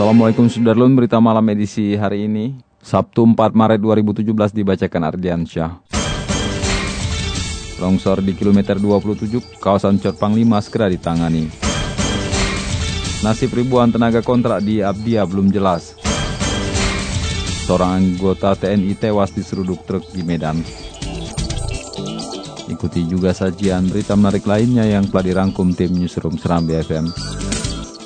Assalamualaikum Sudarlun, berita malam edisi hari ini, Sabtu 4 Maret 2017 dibacakan Ardiansyah. Longsor di kilometer 27, kawasan Cotpang 5 segera ditangani. Nasib ribuan tenaga kontrak di Abdia belum jelas. Seorang anggota TNI tewas diseruduk truk di Medan. Ikuti juga sajian berita menarik lainnya yang telah dirangkum tim Newsroom Serambi FM.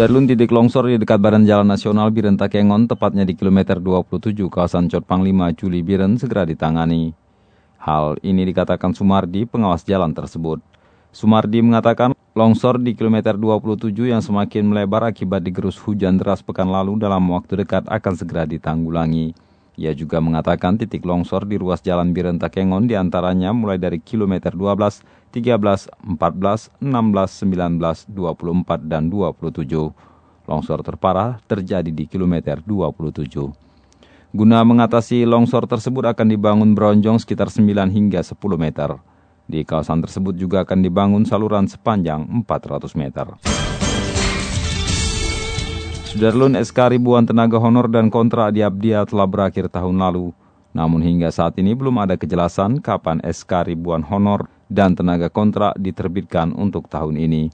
Sudarlun titik longsor di dekat Badan Jalan Nasional Biren Takengon, tepatnya di kilometer 27 kawasan Cotpang 5 Juli Biren segera ditangani. Hal ini dikatakan Sumardi, pengawas jalan tersebut. Sumardi mengatakan longsor di kilometer 27 yang semakin melebar akibat digerus hujan deras pekan lalu dalam waktu dekat akan segera ditanggulangi. Ia juga mengatakan titik longsor di ruas jalan Biren Takengon di antaranya mulai dari kilometer 12, 13, 14, 16, 19, 24, dan 27. Longsor terparah terjadi di kilometer 27. Guna mengatasi longsor tersebut akan dibangun bronjong sekitar 9 hingga 10 meter. Di kawasan tersebut juga akan dibangun saluran sepanjang 400 meter. Sudarlun SK ribuan tenaga honor dan kontrak di Abdia telah berakhir tahun lalu. Namun hingga saat ini belum ada kejelasan kapan SK ribuan honor dan tenaga kontrak diterbitkan untuk tahun ini.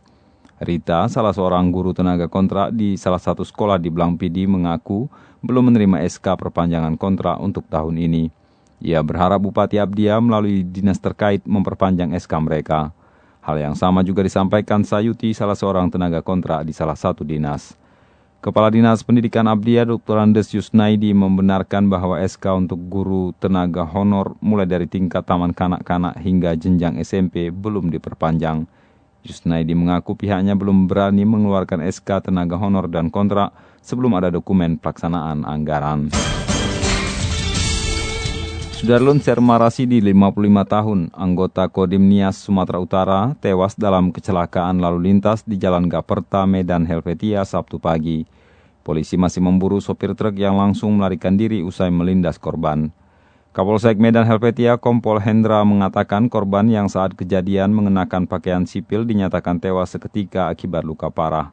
Rita, salah seorang guru tenaga kontrak di salah satu sekolah di Blangpidi mengaku belum menerima SK perpanjangan kontrak untuk tahun ini. Ia berharap Bupati Abdia melalui dinas terkait memperpanjang SK mereka. Hal yang sama juga disampaikan Sayuti, salah seorang tenaga kontrak di salah satu dinas. Kepala Dinas Pendidikan Abdia Dr. Andes Yusnaidi membenarkan bahwa SK untuk guru tenaga honor mulai dari tingkat taman kanak-kanak hingga jenjang SMP belum diperpanjang. Yusnaidi mengaku pihaknya belum berani mengeluarkan SK tenaga honor dan kontrak sebelum ada dokumen pelaksanaan anggaran. Sudarlun Serma Rasidi, 55 tahun, anggota Kodim Nias Sumatera Utara, tewas dalam kecelakaan lalu lintas di Jalan Gaperta, Medan, Helvetia, Sabtu pagi. Polisi masih memburu sopir truk yang langsung melarikan diri usai melindas korban. Kapolsek Medan Helvetia Kompol Hendra mengatakan korban yang saat kejadian mengenakan pakaian sipil dinyatakan tewas seketika akibat luka parah.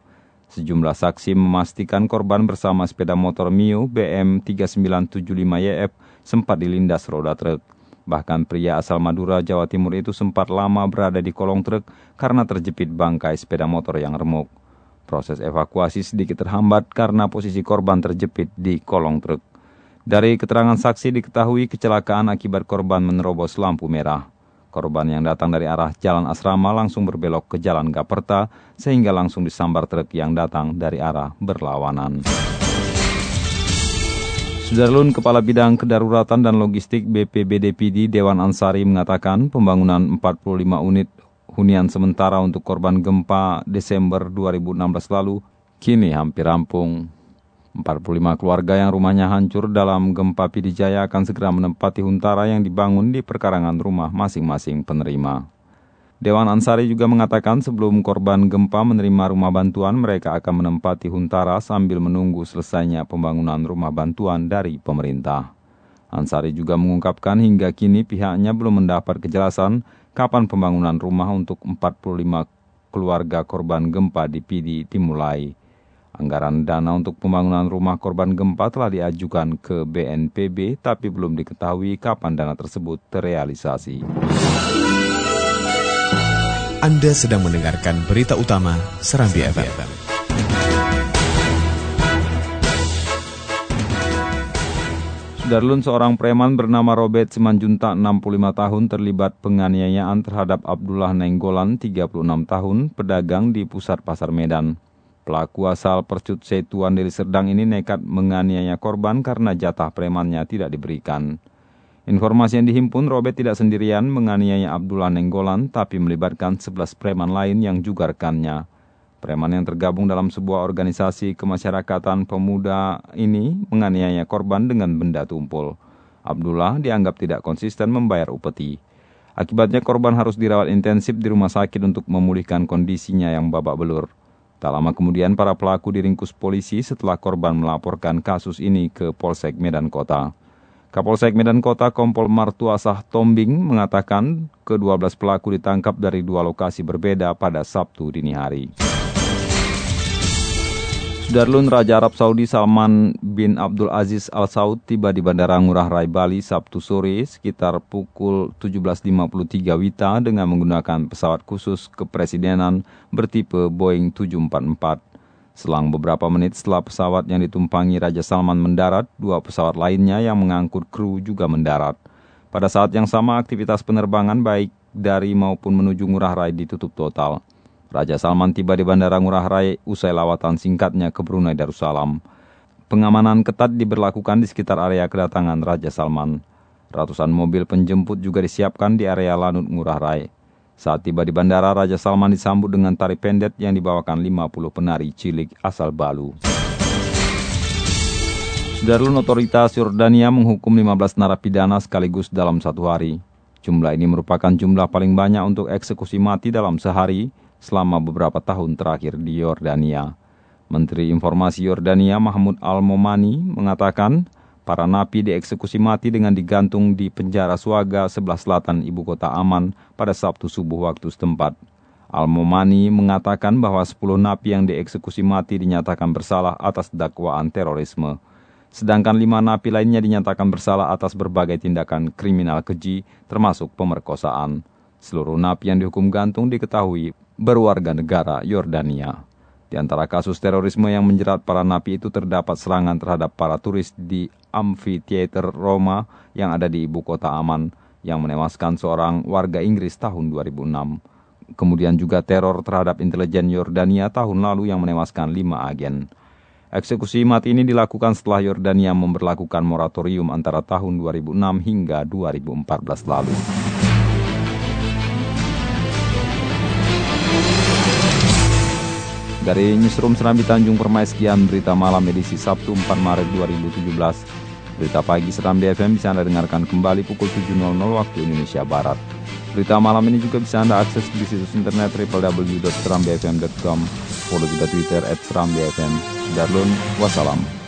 Sejumlah saksi memastikan korban bersama sepeda motor Mio BM 3975YF sempat dilindas roda truk. Bahkan pria asal Madura, Jawa Timur itu sempat lama berada di kolong truk karena terjepit bangkai sepeda motor yang remuk. Proses evakuasi sedikit terhambat karena posisi korban terjepit di kolong truk. Dari keterangan saksi diketahui kecelakaan akibat korban menerobos lampu merah. Korban yang datang dari arah Jalan Asrama langsung berbelok ke Jalan Gaperta sehingga langsung disambar truk yang datang dari arah berlawanan. Sudarlun Kepala Bidang Kedaruratan dan Logistik BPBDPD Dewan Ansari mengatakan pembangunan 45 unit hunian sementara untuk korban gempa Desember 2016 lalu kini hampir rampung. 45 keluarga yang rumahnya hancur dalam gempa Pidijaya akan segera menempati huntara yang dibangun di perkarangan rumah masing-masing penerima. Dewan Ansari juga mengatakan sebelum korban gempa menerima rumah bantuan, mereka akan menempati huntara sambil menunggu selesainya pembangunan rumah bantuan dari pemerintah. Ansari juga mengungkapkan hingga kini pihaknya belum mendapat kejelasan kapan pembangunan rumah untuk 45 keluarga korban gempa di Pidi dimulai. Anggaran dana untuk pembangunan rumah korban gempa telah diajukan ke BNPB tapi belum diketahui kapan dana tersebut terrealisasi. Anda sedang mendengarkan berita utama Serambi FM. Sudarlun seorang preman bernama Robert Simanjunta 65 tahun terlibat penganiayaan terhadap Abdullah Nenggolan 36 tahun pedagang di pusat pasar Medan. Pelaku asal Percut Setuan dari Serdang ini nekat menganiaya korban karena jatah premannya tidak diberikan. Informasi yang dihimpun, Robert tidak sendirian menganiaya Abdullah Nenggolan tapi melibatkan 11 preman lain yang juga rekannya. Preman yang tergabung dalam sebuah organisasi kemasyarakatan pemuda ini menganiaya korban dengan benda tumpul. Abdullah dianggap tidak konsisten membayar upeti. Akibatnya korban harus dirawat intensif di rumah sakit untuk memulihkan kondisinya yang babak belur. Tak lama kemudian para pelaku diringkus polisi setelah korban melaporkan kasus ini ke Polsek Medan Kota. Kapolsek Medan Kota Kompol Martuasah Tombing mengatakan ke-12 pelaku ditangkap dari dua lokasi berbeda pada Sabtu dini hari. Sudarlun Raja Arab Saudi Salman bin Abdul Aziz Al Saud tiba di Bandara Ngurah Rai Bali Sabtu sore sekitar pukul 17.53 Wita dengan menggunakan pesawat khusus kepresidenan bertipe Boeing 744. Selang beberapa menit setelah pesawat yang ditumpangi Raja Salman mendarat, dua pesawat lainnya yang mengangkut kru juga mendarat. Pada saat yang sama aktivitas penerbangan baik dari maupun menuju Ngurah Rai ditutup total. Raja Salman tiba di Bandara Ngurah Rai usai lawatan singkatnya ke Brunei Darussalam. Pengamanan ketat diberlakukan di sekitar area kedatangan Raja Salman. Ratusan mobil penjemput juga disiapkan di area Lanut Ngurah Rai. Saat tiba di bandara, Raja Salman disambut dengan tari pendet yang dibawakan 50 penari cilik asal Balu. Sudarlun otoritas Yordania menghukum 15 narapidana sekaligus dalam satu hari. Jumlah ini merupakan jumlah paling banyak untuk eksekusi mati dalam sehari selama beberapa tahun terakhir di Yordania. Menteri Informasi Yordania Mahmud Al-Momani mengatakan para napi dieksekusi mati dengan digantung di penjara Suaga sebelah selatan ibu kota Aman pada Sabtu subuh waktu setempat. Al-Momani mengatakan bahwa 10 napi yang dieksekusi mati dinyatakan bersalah atas dakwaan terorisme. Sedangkan lima napi lainnya dinyatakan bersalah atas berbagai tindakan kriminal keji termasuk pemerkosaan. Seluruh napi yang dihukum gantung diketahui berwarga negara Yordania. Di antara kasus terorisme yang menjerat para napi itu terdapat serangan terhadap para turis di Amphitheater Roma yang ada di ibu kota Aman yang menewaskan seorang warga Inggris tahun 2006. Kemudian juga teror terhadap intelijen Yordania tahun lalu yang menewaskan lima agen. Eksekusi mati ini dilakukan setelah Yordania memperlakukan moratorium antara tahun 2006 hingga 2014 lalu. Dari Newsroom Serambi Tanjung Permai sekian berita malam edisi Sabtu 4 Maret 2017. Berita pagi Serambi FM bisa Anda dengarkan kembali pukul 7.00 waktu Indonesia Barat. Berita malam ini juga bisa Anda akses di situs internet www.serambifm.com. Follow juga Twitter at Serambi FM. Darlun, wassalam.